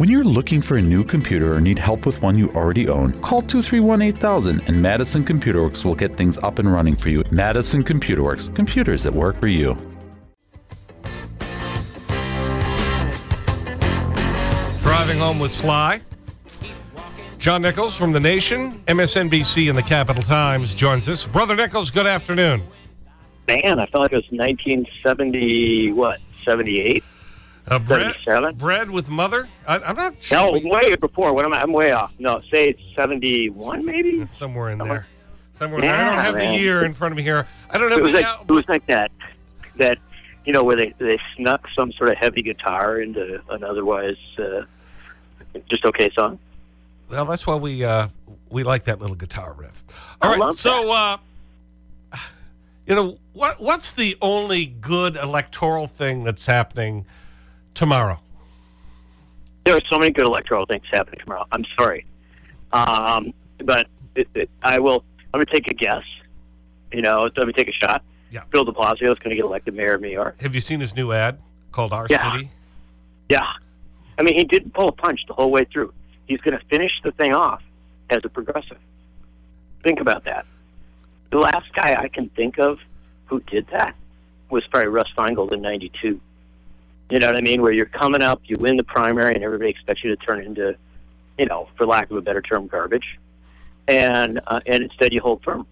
When you're looking for a new computer or need help with one you already own, call 231 8000 and Madison Computer Works will get things up and running for you. Madison Computer Works, computers that work for you. Driving home with Sly. John Nichols from The Nation, MSNBC and the Capital Times joins us. Brother Nichols, good afternoon. Man, I felt like it was 1970, what, 78? Uh, bread, bread with mother? I, I'm not No, sure. way before. What am I? I'm way off. No, say it's 71, maybe? Somewhere in Somewhere. there. Somewhere in there. I don't have man. the year in front of me here. I don't It have was like, it was like that, that, you know, where they, they snuck some sort of heavy guitar into an otherwise uh, just okay song. Well, that's why we, uh, we like that little guitar riff. All I right, so, uh, you know, what, what's the only good electoral thing that's happening tomorrow? There are so many good electoral things happening tomorrow. I'm sorry. Um, but it, it, I will, I'm going to take a guess. You know, let me take a shot. Yeah. Bill de Blasio is going to get elected mayor of New York. Have you seen his new ad called Our Yeah. City? Yeah. I mean, he didn't pull a punch the whole way through. He's going to finish the thing off as a progressive. Think about that. The last guy I can think of who did that was probably Russ Feingold in 92. You know what I mean? Where you're coming up, you win the primary, and everybody expects you to turn into, you know, for lack of a better term, garbage. And, uh, and instead you hold firm.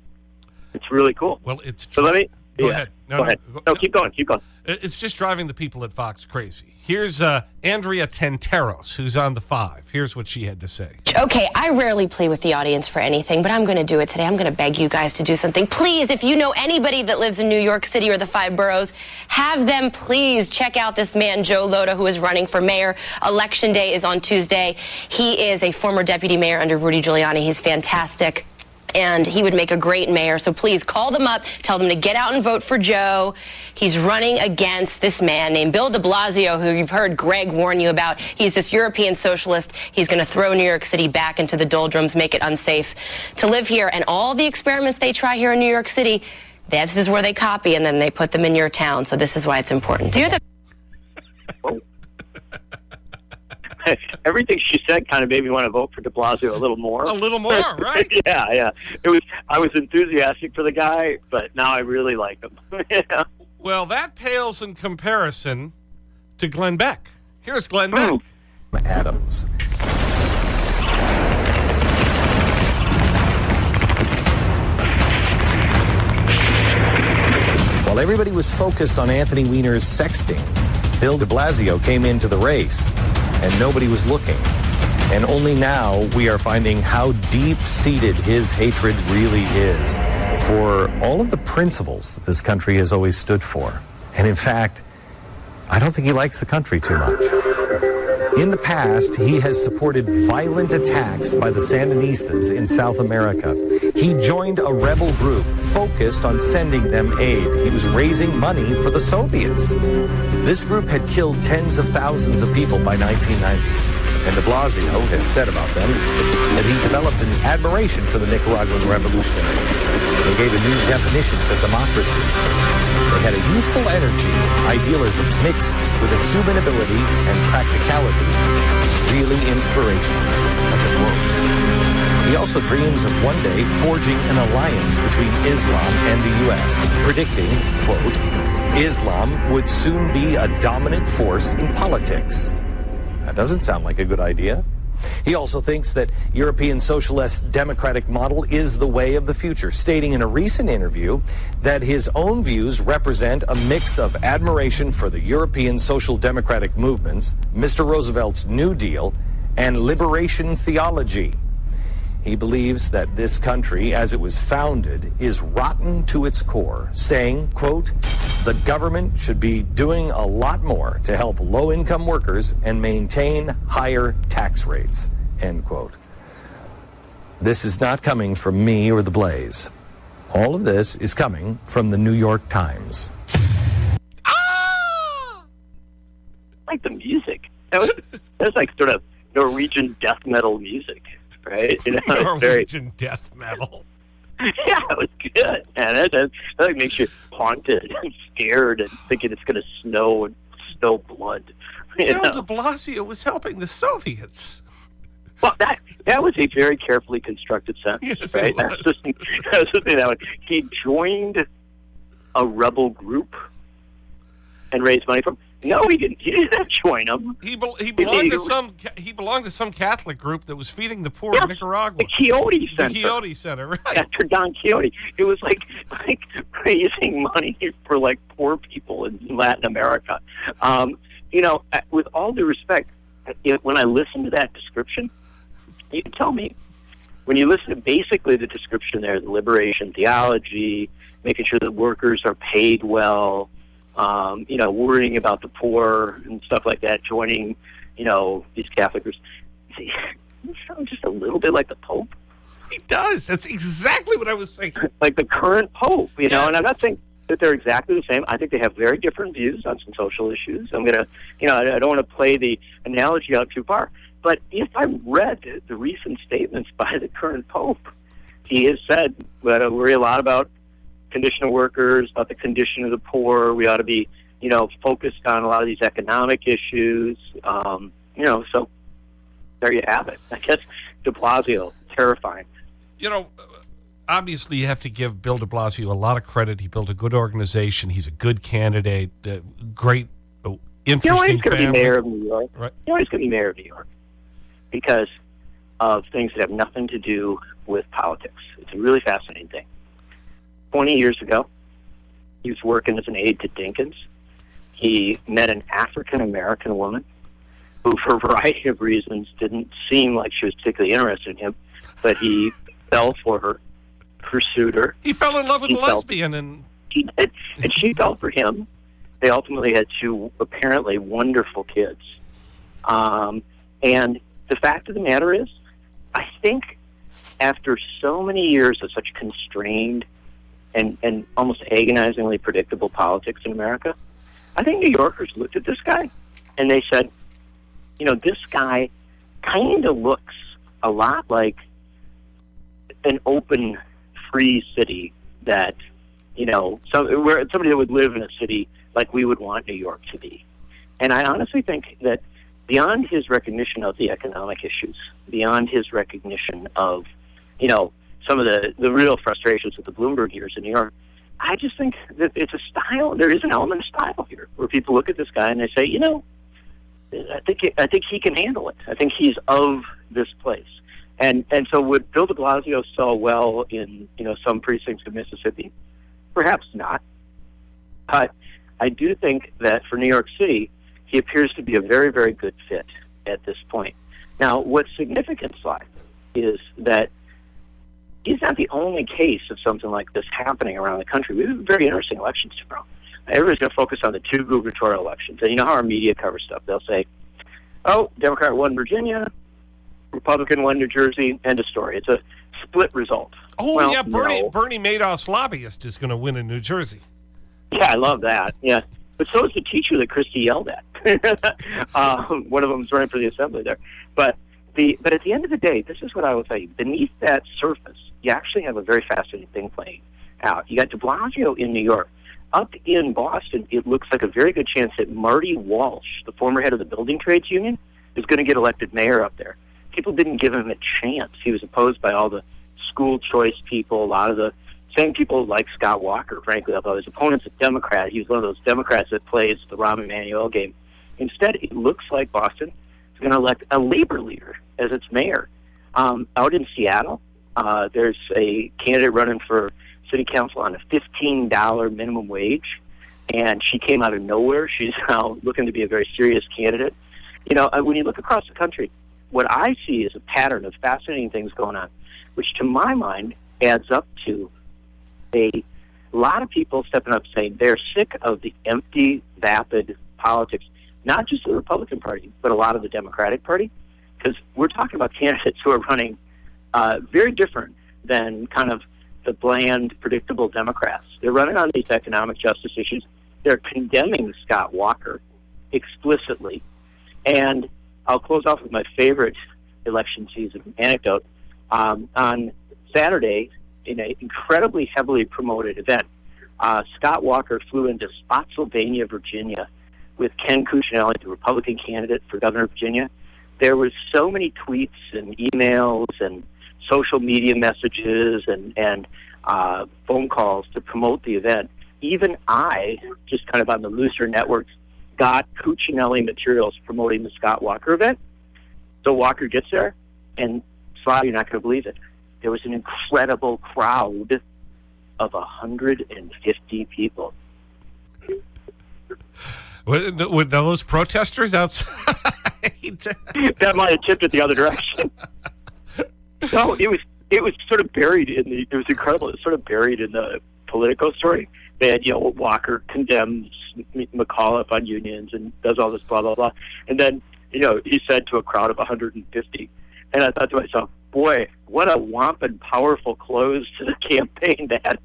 It's really cool. Well, it's So let me. Go yeah. ahead. No, go no, ahead. go- no, keep going. Keep going. It's just driving the people at Fox crazy. Here's uh, Andrea Tantaros, who's on the five. Here's what she had to say. Okay, I rarely play with the audience for anything, but I'm going to do it today. I'm going to beg you guys to do something. Please, if you know anybody that lives in New York City or the five boroughs, have them please check out this man, Joe Lhota, who is running for mayor. Election day is on Tuesday. He is a former deputy mayor under Rudy Giuliani. He's fantastic. And he would make a great mayor. So please call them up, tell them to get out and vote for Joe. He's running against this man named Bill de Blasio, who you've heard Greg warn you about. He's this European socialist. He's going to throw New York City back into the doldrums, make it unsafe to live here. And all the experiments they try here in New York City, this is where they copy and then they put them in your town. So this is why it's important. Do the oh. Everything she said kind of made me want to vote for De Blasio a little more. A little more, right? yeah, yeah. It was. I was enthusiastic for the guy, but now I really like him. yeah. Well, that pales in comparison to Glenn Beck. Here's Glenn Beck. Adams. While everybody was focused on Anthony Weiner's sexting, Bill de Blasio came into the race, and nobody was looking. And only now we are finding how deep seated his hatred really is for all of the principles that this country has always stood for. And in fact, I don't think he likes the country too much. In the past, he has supported violent attacks by the Sandinistas in South America. He joined a rebel group focused on sending them aid. He was raising money for the Soviets. This group had killed tens of thousands of people by 1990. And de Blasio has said about them that he developed an admiration for the Nicaraguan revolutionaries. They gave a new definition to democracy. They had a youthful energy, idealism mixed with a human ability and practicality. Really inspirational. That's a quote. He also dreams of one day forging an alliance between Islam and the U.S., predicting, quote, Islam would soon be a dominant force in politics. That doesn't sound like a good idea. He also thinks that European socialist democratic model is the way of the future, stating in a recent interview that his own views represent a mix of admiration for the European social democratic movements, Mr. Roosevelt's New Deal, and liberation theology. He believes that this country, as it was founded, is rotten to its core, saying, quote, the government should be doing a lot more to help low-income workers and maintain higher tax rates, end quote. This is not coming from me or the Blaze. All of this is coming from the New York Times. Ah! I like the music. That was that was like sort of Norwegian death metal music, right? You know, it's very death metal. yeah, it was good. And that, that, that like makes you haunted and scared and thinking it's going to snow and snow blood. Bill know? de Blasio was helping the Soviets. Well, that that was a very carefully constructed sentence, Yes, right? That's the. That's the thing that one. He joined a rebel group and raised money from. No, he didn't. He didn't join them. He, bel he belonged to some he belonged to some Catholic group that was feeding the poor Yes, in Nicaragua. The Quixote The Center. Quixote Center, right? After Don Quixote, it was like like raising money for like poor people in Latin America. Um, you know, uh, with all due respect, it, when I listen to that description, you tell me when you listen to basically the description there, the liberation theology, making sure that workers are paid well, um, you know, worrying about the poor and stuff like that, joining, you know, these Catholic groups. See, you sound just a little bit like the Pope He does. That's exactly what I was saying. like the current pope, you know. And I'm not saying that they're exactly the same. I think they have very different views on some social issues. I'm gonna, you know, I I don't want to play the analogy out too far. But if I read the recent statements by the current pope, he has said that I worry a lot about condition of workers, about the condition of the poor. We ought to be, you know, focused on a lot of these economic issues. Um, you know, so there you have it. I guess De Blasio, terrifying. You know, obviously you have to give Bill de Blasio a lot of credit. He built a good organization. He's a good candidate, uh, great, uh, You know interesting he's going to be mayor of New York? Right. You know he's going to be mayor of New York? Because of things that have nothing to do with politics. It's a really fascinating thing. 20 years ago, he was working as an aide to Dinkins. He met an African American woman who, for a variety of reasons, didn't seem like she was particularly interested in him, but he fell for her, pursued her, He fell in love with He a felt- lesbian and she did, and she fell for him. They ultimately had two apparently wonderful kids. Um, and the fact of the matter is, I think after so many years of such constrained and, and almost agonizingly predictable politics in America, I think New Yorkers looked at this guy and they said, you know, this guy kind of looks a lot like an open, free city that you know, some, where somebody that would live in a city like we would want New York to be. And I honestly think that beyond his recognition of the economic issues, beyond his recognition of, you know, some of the, the real frustrations with the Bloomberg years in New York, I just think that it's a style. There is an element of style here where people look at this guy and they say, you know, I think I think he can handle it. I think he's of this place. And and so would Bill De Blasio sell well in you know some precincts of Mississippi? Perhaps not. But I do think that for New York City, he appears to be a very, very good fit at this point. Now, what's significant, Sly, is that he's not the only case of something like this happening around the country. We have very interesting elections tomorrow. Everybody's going to focus on the two gubernatorial elections. And you know how our media covers stuff. They'll say, oh, Democrat won Virginia, Republican won New Jersey, end of story. It's a split result. oh Well, yeah, Bernie no. Bernie Madoff's lobbyist is going to win in New Jersey. Yeah, I love that. Yeah, but so is the teacher that Christie yelled at. um, one of them's running for the assembly there. But the but at the end of the day, this is what I will tell you. Beneath that surface, you actually have a very fascinating thing playing out. You got De Blasio in New York. Up in Boston, it looks like a very good chance that Marty Walsh, the former head of the Building Trades Union, is going to get elected mayor up there. People didn't give him a chance. He was opposed by all the school choice people, a lot of the same people like Scott Walker, frankly, although his opponent's a Democrat. He was one of those Democrats that plays the Rahm Emanuel game. Instead, it looks like Boston is going to elect a labor leader as its mayor. Um, out in Seattle, uh, there's a candidate running for city council on a $15 minimum wage, and she came out of nowhere. She's now looking to be a very serious candidate. You know, uh, when you look across the country, what I see is a pattern of fascinating things going on, which to my mind adds up to a lot of people stepping up saying they're sick of the empty, vapid politics, not just the Republican Party, but a lot of the Democratic Party, because we're talking about candidates who are running uh, very different than kind of the bland, predictable Democrats. They're running on these economic justice issues. They're condemning Scott Walker explicitly. And I'll close off with my favorite election season anecdote. Um, on Saturday, in an incredibly heavily promoted event, uh, Scott Walker flew into Spotsylvania, Virginia, with Ken Cuccinelli, the Republican candidate for governor of Virginia, there was so many tweets and emails and social media messages and and uh, phone calls to promote the event. Even I, just kind of on the looser networks, got Cuccinelli materials promoting the Scott Walker event. So Walker gets there, and Sly, you're not going to believe it. There was an incredible crowd of 150 people. With, with those protesters outside? that might have tipped it the other direction. no, it was it was sort of buried in the. It was incredible. It was sort of buried in the Politico story. They had you know Walker condemns McAuliffe on unions and does all this blah blah blah, and then you know he said to a crowd of 150, and I thought to myself, boy, what a whomping powerful close to the campaign that.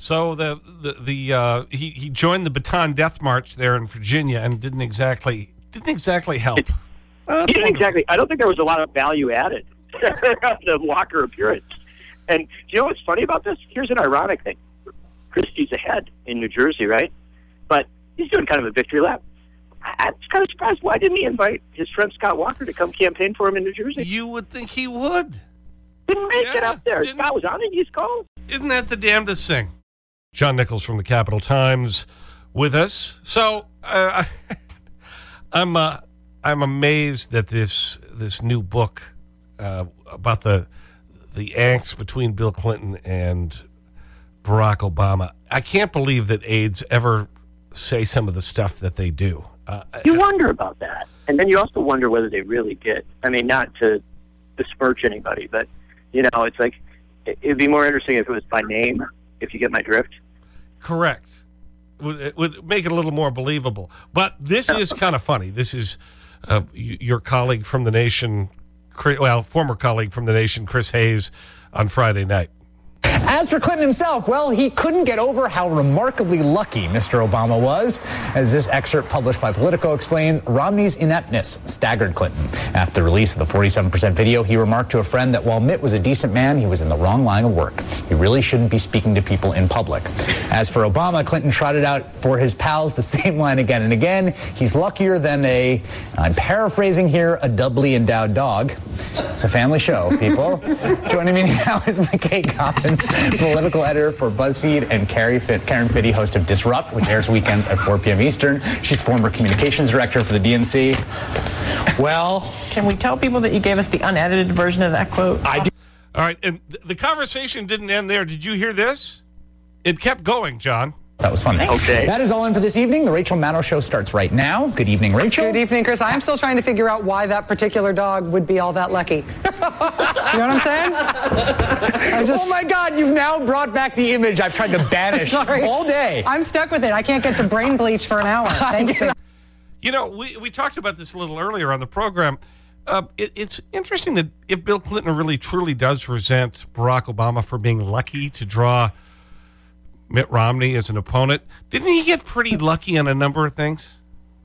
So the the, the uh, he he joined the Bataan Death March there in Virginia and didn't exactly didn't exactly help. Uh, he didn't exactly. I don't think there was a lot of value added the Walker appearance. And do you know what's funny about this? Here's an ironic thing: Christie's ahead in New Jersey, right? But he's doing kind of a victory lap. I, am kind of surprised. Why didn't he invite his friend Scott Walker to come campaign for him in New Jersey? You would think he would. Didn't make yeah, it up there. Scott was on it. He's called. Isn't that the damnedest thing? John Nichols from the Capital Times with us. So uh, I'm uh, I'm amazed that this this new book uh, about the the angst between Bill Clinton and Barack Obama. I can't believe that aides ever say some of the stuff that they do. Uh, you wonder about that, and then you also wonder whether they really did. I mean, not to besmirch anybody, but you know, it's like it'd be more interesting if it was by name if you get my drift. Correct. Would, it would make it a little more believable. But this is kind of funny. This is uh, your colleague from the nation, well, former colleague from the nation, Chris Hayes, on Friday night. As for Clinton himself, well, he couldn't get over how remarkably lucky Mr. Obama was. As this excerpt published by Politico explains, Romney's ineptness staggered Clinton. After the release of the 47% video, he remarked to a friend that while Mitt was a decent man, he was in the wrong line of work. He really shouldn't be speaking to people in public. As for Obama, Clinton trotted out for his pals the same line again and again. He's luckier than a, I'm paraphrasing here, a doubly endowed dog. It's a family show, people. Joining me now is McKay Coppins political editor for BuzzFeed, and Carrie Fit, Karen Finney, host of Disrupt, which airs weekends at 4 p.m. Eastern. She's former communications director for the DNC. Well, can we tell people that you gave us the unedited version of that quote? I do. All right, and the conversation didn't end there. Did you hear this? It kept going, John. That was fun. Okay. That is all in for this evening. The Rachel Maddow Show starts right now. Good evening, Rachel. Good evening, Chris. I'm still trying to figure out why that particular dog would be all that lucky. you know what I'm saying? Just... Oh my God, you've now brought back the image I've tried to banish all day. I'm stuck with it. I can't get to brain bleach for an hour. Thanks. you know, we, we talked about this a little earlier on the program. Uh, it, it's interesting that if Bill Clinton really truly does resent Barack Obama for being lucky to draw – Mitt Romney as an opponent. Didn't he get pretty lucky on a number of things?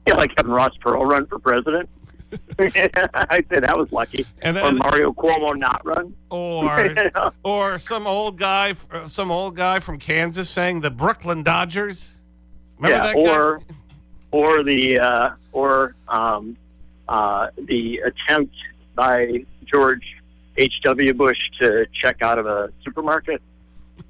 Yeah, like having Ross Perot run for president. I say that was lucky. And, or Mario Cuomo not run. Or, you know? or some old guy, some old guy from Kansas saying the Brooklyn Dodgers. Remember yeah, or, guy? or the, uh, or um, uh, the attempt by George H.W. Bush to check out of a supermarket.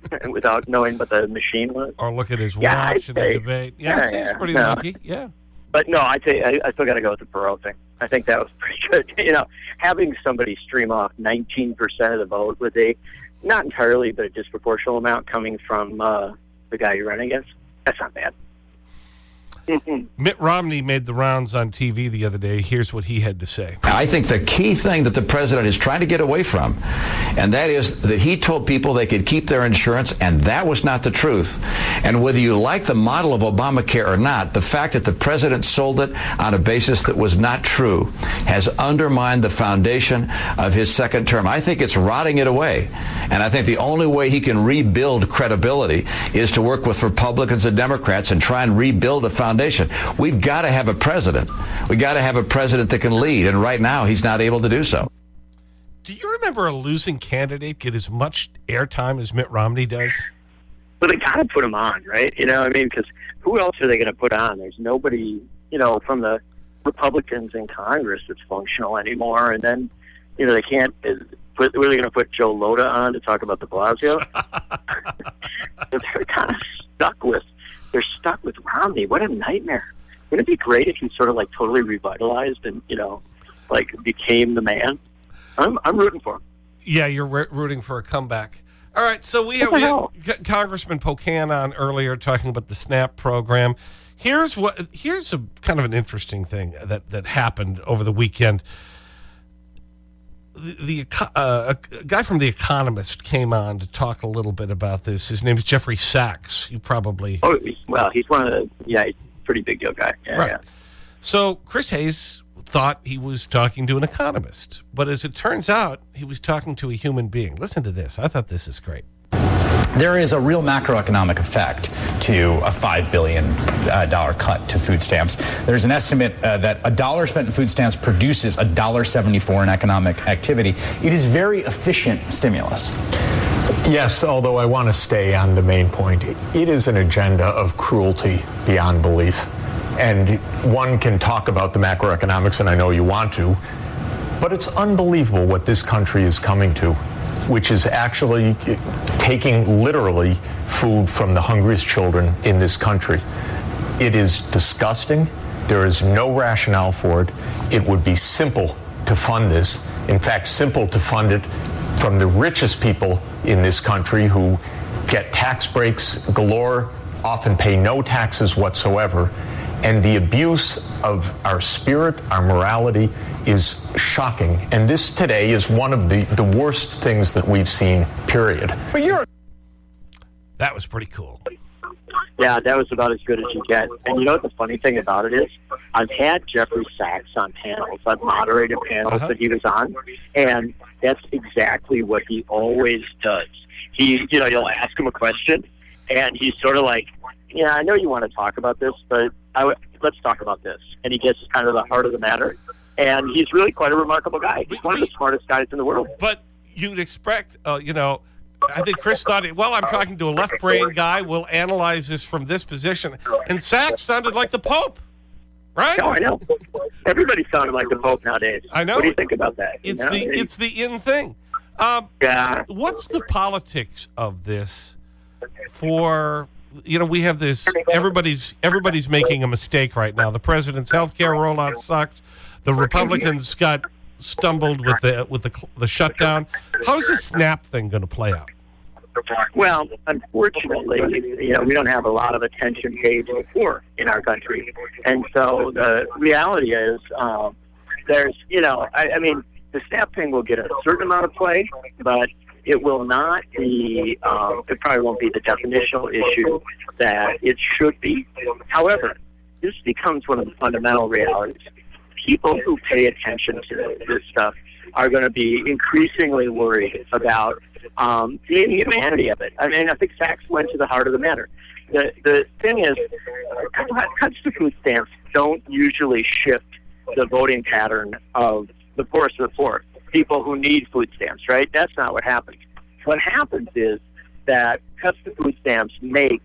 without knowing what the machine was. Or look at his yeah, watch in the debate. Yeah, yeah, yeah pretty no. lucky. Yeah. But no, I tell you, I, I still got to go with the Perot thing. I think that was pretty good. You know, having somebody stream off 19% of the vote with a, not entirely, but a disproportional amount coming from uh, the guy you're running against, that's not bad. Mitt Romney made the rounds on TV the other day. Here's what he had to say. I think the key thing that the president is trying to get away from, and that is that he told people they could keep their insurance, and that was not the truth. And whether you like the model of Obamacare or not, the fact that the president sold it on a basis that was not true has undermined the foundation of his second term. I think it's rotting it away. And I think the only way he can rebuild credibility is to work with Republicans and Democrats and try and rebuild a foundation foundation. We've got to have a president. We've got to have a president that can lead. And right now, he's not able to do so. Do you remember a losing candidate get as much airtime as Mitt Romney does? Well, they got to put him on, right? You know, what I mean, because who else are they going to put on? There's nobody, you know, from the Republicans in Congress that's functional anymore. And then, you know, they can't. Is, put, were they going to put Joe Lhota on to talk about de Blasio? they're kind of stuck with. They're stuck with Romney. What a nightmare! Wouldn't it be great if he sort of like totally revitalized and you know, like became the man? I'm I'm rooting for him. Yeah, you're rooting for a comeback. All right, so we have, we have Congressman Pocan on earlier talking about the SNAP program. Here's what here's a kind of an interesting thing that that happened over the weekend. The, the uh, a guy from The Economist came on to talk a little bit about this. His name is Jeffrey Sachs. You probably oh well, he's one of the yeah, he's a pretty big deal guy. Yeah, right. Yeah. So Chris Hayes thought he was talking to an economist. But as it turns out, he was talking to a human being. Listen to this. I thought this is great. There is a real macroeconomic effect to a $5 billion uh, cut to food stamps. There's an estimate uh, that a dollar spent in food stamps produces a dollar 74 in economic activity. It is very efficient stimulus. Yes, although I want to stay on the main point. It is an agenda of cruelty beyond belief. And one can talk about the macroeconomics, and I know you want to, but it's unbelievable what this country is coming to, which is actually taking literally food from the hungriest children in this country. It is disgusting. There is no rationale for it. It would be simple to fund this. In fact, simple to fund it from the richest people in this country who get tax breaks galore, often pay no taxes whatsoever and the abuse of our spirit, our morality is shocking. And this today is one of the, the worst things that we've seen, period. But you're. That was pretty cool. Yeah, that was about as good as you get. And you know what the funny thing about it is? I've had Jeffrey Sachs on panels. I've moderated panels uh -huh. that he was on, and that's exactly what he always does. He, you know, you'll ask him a question, and he's sort of like, "Yeah, I know you want to talk about this, but w- let's talk about this. And he gets kind of the heart of the matter. And he's really quite a remarkable guy. He's one of the smartest guys in the world. But you'd expect, uh, you know, I think Chris thought, well, I'm talking to a left brain guy. We'll analyze this from this position. And Sachs sounded like the Pope, right? No, I know. Everybody sounded like the Pope nowadays. I know. What do you think about that? It's, you know? the, it's the in thing. Um, yeah. What's the politics of this for you know, we have this, everybody's, everybody's making a mistake right now. The president's health care rollout sucked. The Republicans got stumbled with the, with the, the shutdown. How's the SNAP thing going to play out? Well, unfortunately, you know, we don't have a lot of attention paid to poor in our country. And so the reality is, um, there's, you know, I, I mean, the SNAP thing will get a certain amount of play, but it will not be, um, it probably won't be the definitional issue that it should be. However, this becomes one of the fundamental realities. People who pay attention to this stuff are going to be increasingly worried about um, the inhumanity of it. I mean, I think Sachs went to the heart of the matter. The, the thing is, cuts to food stamps don't usually shift the voting pattern of the poorest of the poor people who need food stamps, right? That's not what happens. What happens is that cuts to food stamps make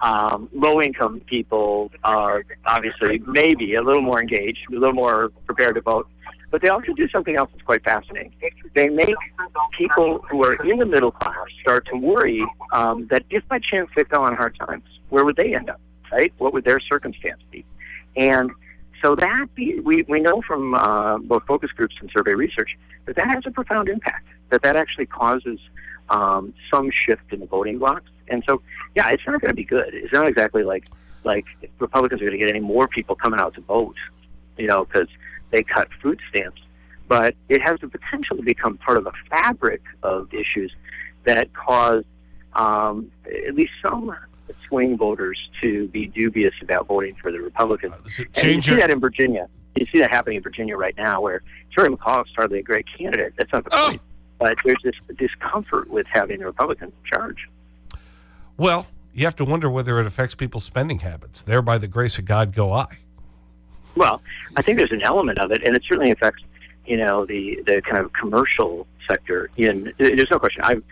um, low income people are obviously maybe a little more engaged, a little more prepared to vote. But they also do something else that's quite fascinating. They make people who are in the middle class start to worry um, that if by chance they fell on hard times, where would they end up, right? What would their circumstance be? And so that we, we know from uh, both focus groups and survey research that that has a profound impact, that that actually causes um, some shift in the voting blocks. And so, yeah, it's not going to be good. It's not exactly like like Republicans are going to get any more people coming out to vote, you know, because they cut food stamps. But it has the potential to become part of a fabric of issues that cause um, at least some swing voters to be dubious about voting for the Republicans. Uh, and you see that in Virginia. You see that happening in Virginia right now, where Terry McAuliffe's hardly a great candidate. That's not the oh. point. But there's this discomfort with having the Republicans in charge. Well, you have to wonder whether it affects people's spending habits. There, by the grace of God, go I. Well, I think there's an element of it, and it certainly affects, you know, the the kind of commercial sector. In there's no question. I've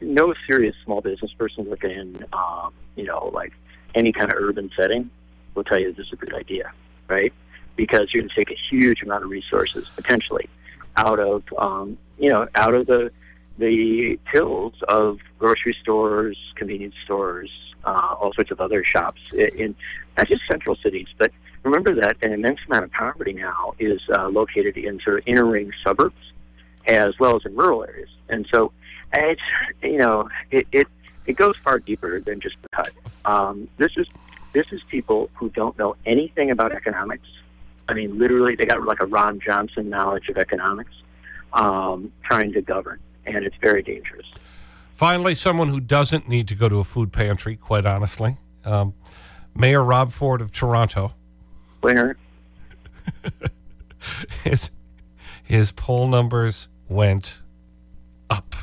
no serious small business person looking in, um, you know, like any kind of urban setting will tell you this is a good idea, right? Because you're going to take a huge amount of resources potentially out of um, you know out of the the tills of grocery stores, convenience stores, uh, all sorts of other shops in, in not just central cities, but remember that an immense amount of poverty now is uh, located in sort of inner ring suburbs as well as in rural areas. And so it's, you know, it, it, it goes far deeper than just the cut. Um, this is, this is people who don't know anything about economics. I mean, literally, they got like a Ron Johnson knowledge of economics, um, trying to govern, and it's very dangerous. Finally, someone who doesn't need to go to a food pantry, quite honestly. Um, Mayor Rob Ford of Toronto. Winner. his, his poll numbers went up.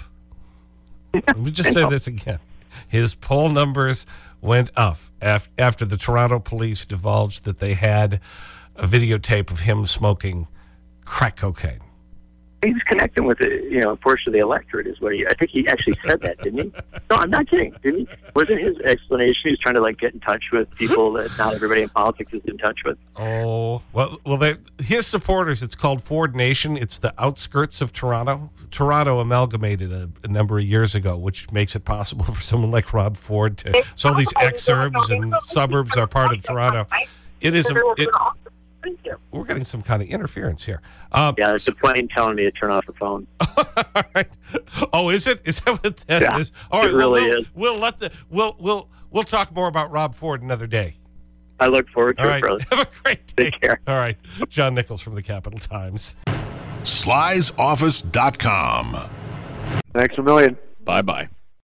Let me just say this again. His poll numbers went up after the Toronto police divulged that they had a videotape of him smoking crack cocaine he's connecting with a you know portion of the electorate is what he I think he actually said that didn't he? No I'm not kidding didn't he? Wasn't his explanation he's trying to like get in touch with people that not everybody in politics is in touch with? Oh well well they, his supporters it's called Ford Nation. It's the outskirts of Toronto. Toronto amalgamated a, a number of years ago which makes it possible for someone like Rob Ford to so all these exurbs and suburbs are part of Toronto. It is a, it, Thank you. We're getting some kind of interference here. Um, yeah, it's a plane telling me to turn off the phone. all right. Oh, is it? Is that what that yeah, is? All right. It really we'll, is. We'll let the we'll we'll we'll talk more about Rob Ford another day. I look forward to all it, brother. Have a great day. Take care. All right. John Nichols from the Capital Times. Sly'sOffice.com. Thanks a million. Bye bye.